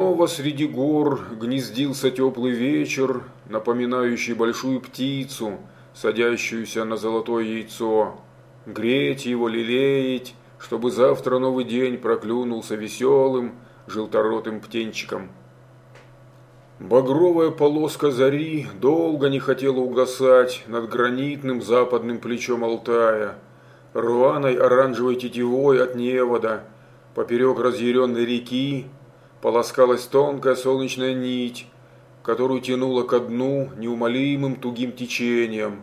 Снова среди гор гнездился теплый вечер, напоминающий большую птицу, садящуюся на золотое яйцо. Греть его, лелеять, чтобы завтра новый день проклюнулся веселым, желторотым птенчиком. Багровая полоска зари долго не хотела угасать над гранитным западным плечом Алтая, рваной оранжевой тетивой от невода, поперек разъяренной реки, полоскалась тонкая солнечная нить, которую тянуло ко дну неумолимым тугим течением.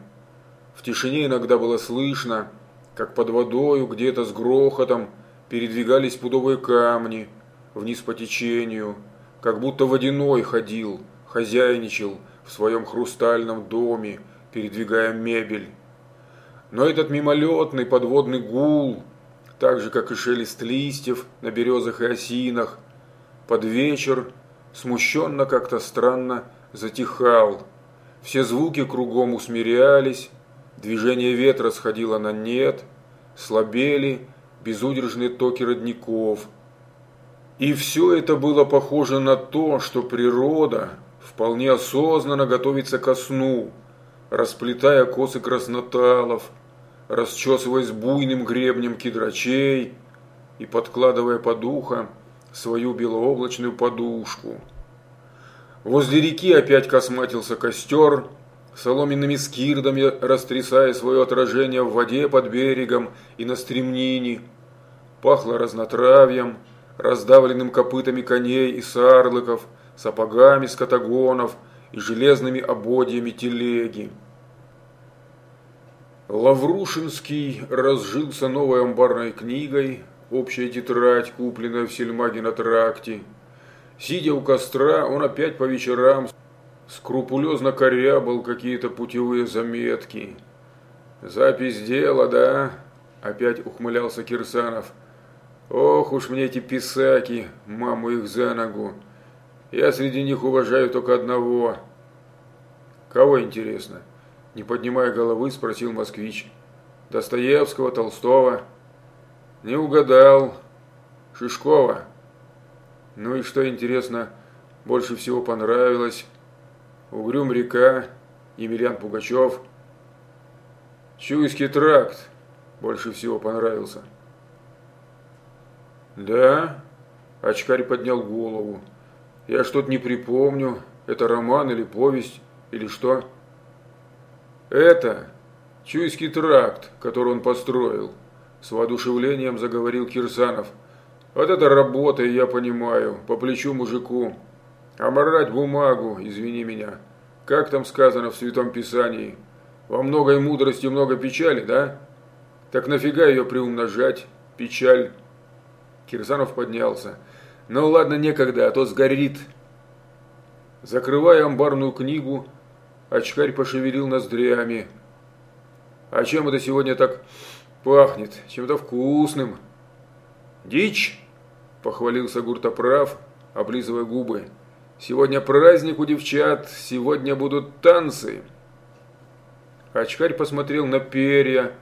В тишине иногда было слышно, как под водою где-то с грохотом передвигались пудовые камни вниз по течению, как будто водяной ходил, хозяйничал в своем хрустальном доме, передвигая мебель. Но этот мимолетный подводный гул, так же, как и шелест листьев на березах и осинах, под вечер, смущенно как-то странно, затихал. Все звуки кругом усмирялись, движение ветра сходило на нет, слабели безудержные токи родников. И все это было похоже на то, что природа вполне осознанно готовится ко сну, расплетая косы красноталов, расчесываясь буйным гребнем кедрачей и подкладывая под ухо свою белооблачную подушку. Возле реки опять косматился костер, соломенными скирдами растрясая свое отражение в воде под берегом и на стремнине. Пахло разнотравьем, раздавленным копытами коней и сарлыков, сапогами скотагонов и железными ободьями телеги. Лаврушинский разжился новой амбарной книгой, общая тетрадь, купленная в сельмаге на тракте. Сидя у костра, он опять по вечерам скрупулезно корябал какие-то путевые заметки. «Запись дела, да?» – опять ухмылялся Кирсанов. «Ох уж мне эти писаки, маму их за ногу. Я среди них уважаю только одного». «Кого интересно?» – не поднимая головы, спросил москвич. «Достоевского, Толстого?» Не угадал. Шишкова. Ну и что интересно, больше всего понравилось? Угрюм река, Емельян Пугачев. Чуйский тракт больше всего понравился. Да? Очкарь поднял голову. Я что-то не припомню. Это роман или повесть, или что? Это Чуйский тракт, который он построил. С воодушевлением заговорил Кирсанов. Вот это работа, я понимаю, по плечу мужику. А бумагу, извини меня. Как там сказано в Святом Писании? Во многой мудрости много печали, да? Так нафига ее приумножать? Печаль. Кирсанов поднялся. Ну ладно, некогда, а то сгорит. Закрывая амбарную книгу, очкарь пошевелил ноздрями. А чем это сегодня так Пахнет чем-то вкусным. Дичь, похвалился Гуртоправ, облизывая губы. Сегодня праздник у девчат, сегодня будут танцы. Очкарь посмотрел на перья,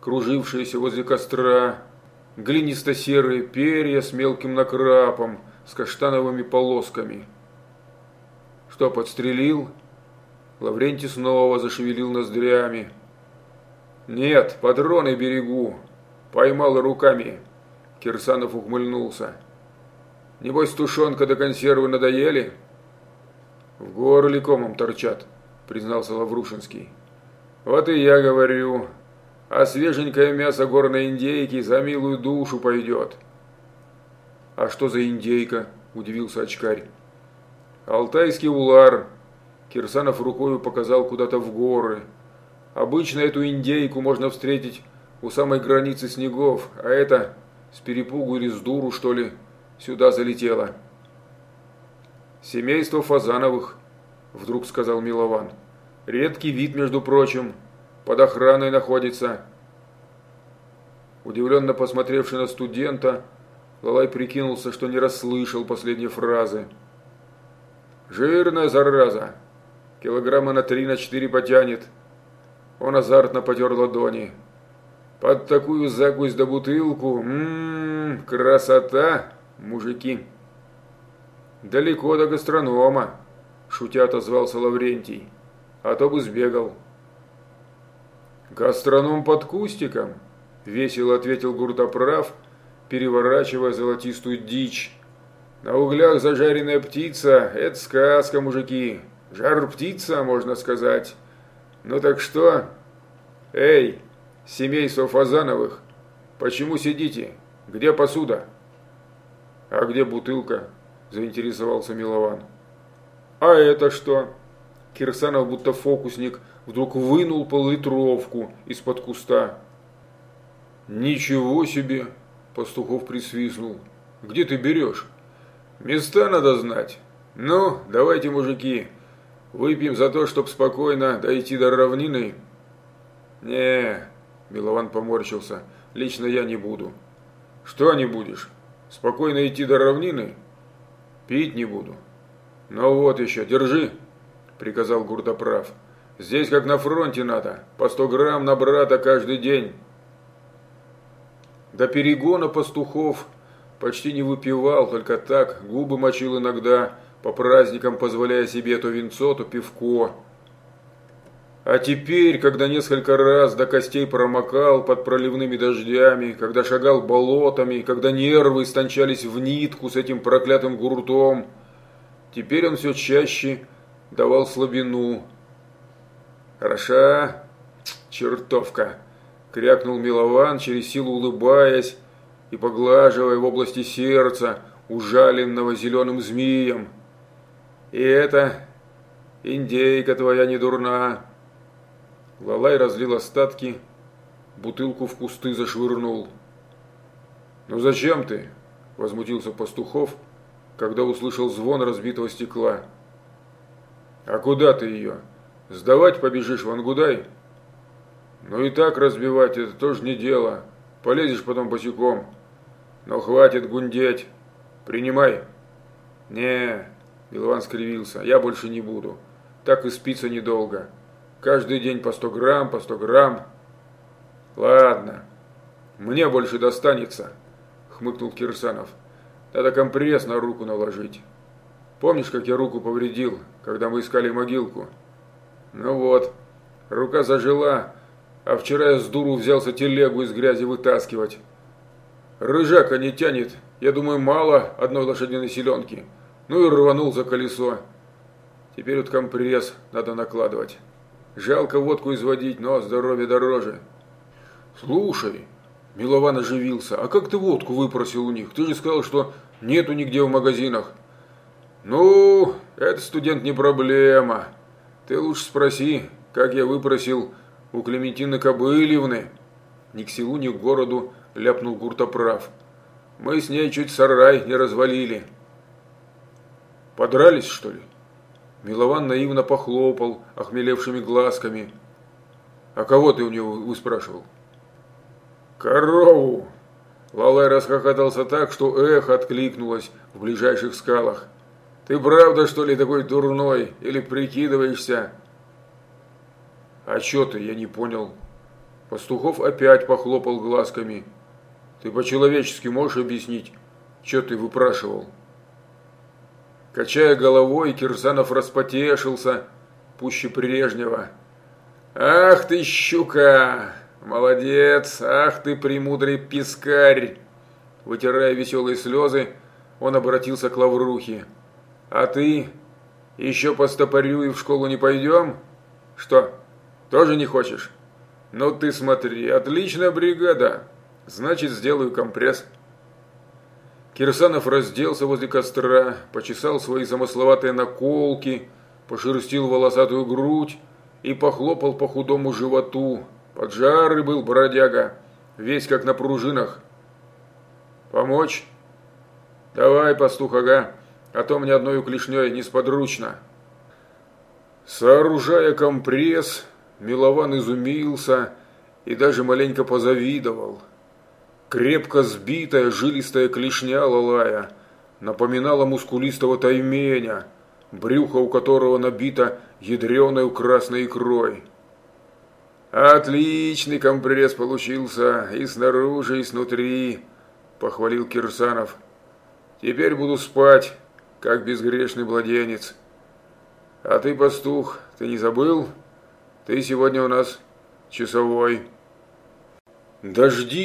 кружившиеся возле костра, глинисто-серые перья с мелким накрапом, с каштановыми полосками. Что, подстрелил? Лаврентий снова зашевелил ноздрями. «Нет, патроны берегу. Поймал руками». Кирсанов ухмыльнулся. «Небось, тушенка до консервы надоели?» «В горле комом торчат», признался Лаврушинский. «Вот и я говорю. А свеженькое мясо горной индейки за милую душу пойдет». «А что за индейка?» – удивился очкарь. «Алтайский улар». Кирсанов рукою показал куда-то в горы – Обычно эту индейку можно встретить у самой границы снегов, а это с перепугу или с дуру, что ли, сюда залетело. «Семейство Фазановых», – вдруг сказал Милован. «Редкий вид, между прочим, под охраной находится». Удивленно посмотревший на студента, Лалай прикинулся, что не расслышал последней фразы. «Жирная зараза! Килограмма на три, на четыре потянет», он азартно потер ладони. Под такую закусь да бутылку, ммм, красота, мужики. Далеко до гастронома, шутя отозвался Лаврентий. А то бы сбегал. Гастроном под кустиком, весело ответил Гуртоправ, переворачивая золотистую дичь. На углях зажаренная птица – это сказка, мужики. Жар птица, можно сказать. Ну так что? Эй, семейство Фазановых, почему сидите? Где посуда? А где бутылка? заинтересовался Милован. «А это что?» Кирсанов, будто фокусник, вдруг вынул поллитровку из-под куста. «Ничего себе!» – Пастухов присвистнул. «Где ты берешь?» «Места надо знать. Ну, давайте, мужики, выпьем за то, чтоб спокойно дойти до равнины». «Не», – Милован поморщился, – «лично я не буду». «Что не будешь? Спокойно идти до равнины?» Пить не буду. Ну вот еще, держи, приказал Гурдоправ. Здесь как на фронте надо, по сто грамм на брата каждый день. До перегона пастухов почти не выпивал, только так, губы мочил иногда, по праздникам позволяя себе то винцо, то пивко. А теперь, когда несколько раз до костей промокал под проливными дождями, когда шагал болотами, когда нервы истончались в нитку с этим проклятым гуртом, теперь он все чаще давал слабину. «Хороша чертовка!» – крякнул Милован, через силу улыбаясь и поглаживая в области сердца, ужаленного зеленым змеем. «И это индейка твоя не дурна!» Лалай разлил остатки, бутылку в кусты зашвырнул. «Ну зачем ты?» – возмутился Пастухов, когда услышал звон разбитого стекла. «А куда ты ее? Сдавать побежишь в Ангудай?» «Ну и так разбивать это тоже не дело. Полезешь потом босиком. Но хватит гундеть. Принимай». «Не», – Милован скривился, – «я больше не буду. Так и спится недолго». Каждый день по сто грамм, по сто грамм. Ладно, мне больше достанется, хмыкнул Кирсанов. Надо компресс на руку наложить. Помнишь, как я руку повредил, когда мы искали могилку? Ну вот, рука зажила, а вчера я с дуру взялся телегу из грязи вытаскивать. Рыжака не тянет, я думаю, мало одной лошадиной селенки. Ну и рванул за колесо. Теперь вот компресс надо накладывать. Жалко водку изводить, но здоровье дороже. Слушай, Милован оживился, а как ты водку выпросил у них? Ты же сказал, что нету нигде в магазинах. Ну, это студент не проблема. Ты лучше спроси, как я выпросил у Клементины Кобылевны. Ни к селу, ни к городу ляпнул Гуртоправ. Мы с ней чуть сарай не развалили. Подрались, что ли? Милован наивно похлопал охмелевшими глазками. «А кого ты у него выспрашивал?» «Корову!» Лалай расхохотался так, что эхо откликнулось в ближайших скалах. «Ты правда, что ли, такой дурной? Или прикидываешься?» «А чё ты, я не понял». Пастухов опять похлопал глазками. «Ты по-человечески можешь объяснить, чё ты выпрашивал?» Качая головой, Кирсанов распотешился пуще прежнего. «Ах ты, щука! Молодец! Ах ты, премудрый пискарь!» Вытирая веселые слезы, он обратился к Лаврухе. «А ты? Еще по стопорю и в школу не пойдем? Что, тоже не хочешь? Ну ты смотри, отличная бригада. Значит, сделаю компресс». Кирсанов разделся возле костра, почесал свои замысловатые наколки, пошерстил волосатую грудь и похлопал по худому животу. Поджарый был бродяга, весь как на пружинах. «Помочь?» «Давай, пастух, ага, а то мне одной клешней несподручно». Сооружая компресс, Милован изумился и даже маленько позавидовал – Крепко сбитая жилистая клешня лалая напоминала мускулистого тайменя, брюхо у которого набито ядреной красной икрой. «Отличный компресс получился и снаружи, и снутри», – похвалил Кирсанов. «Теперь буду спать, как безгрешный младенец. А ты, пастух, ты не забыл? Ты сегодня у нас часовой. Дожди